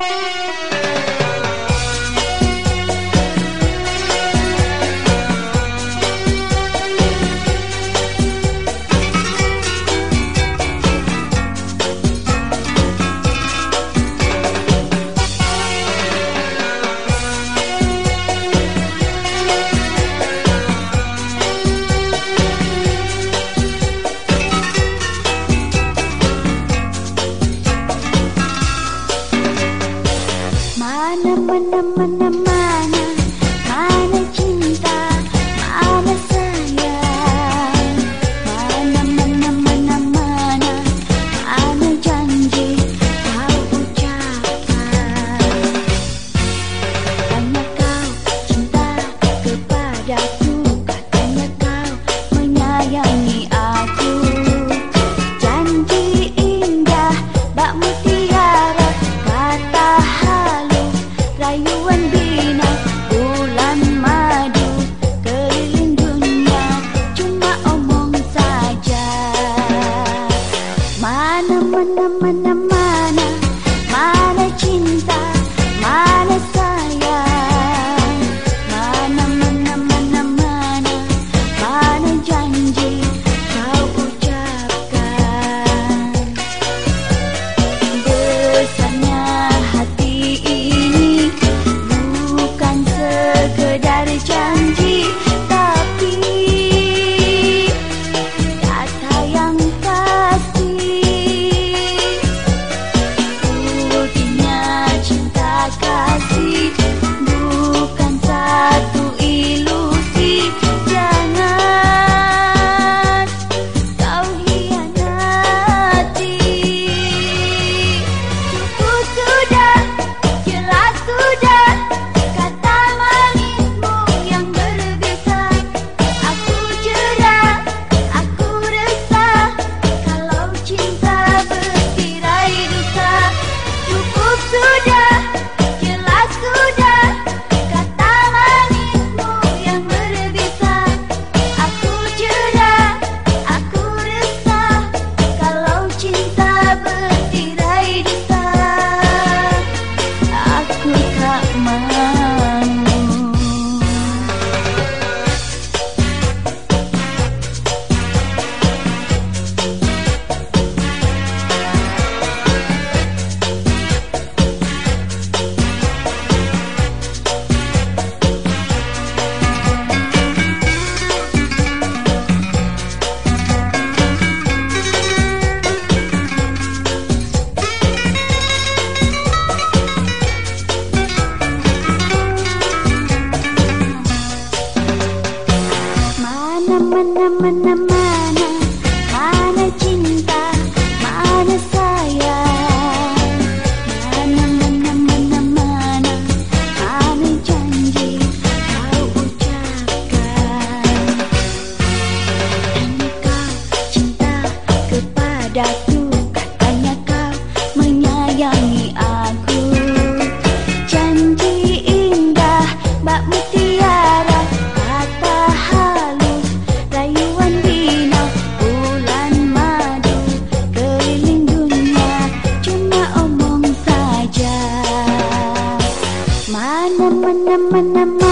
you அம்மன் அம்மன் அம்மானா datu katanya kau menyayangi aku. Janji indah bak mutiara kata halus rayuan binau bulan madu keliling dunia cuma omong saja. Mana mana mana, mana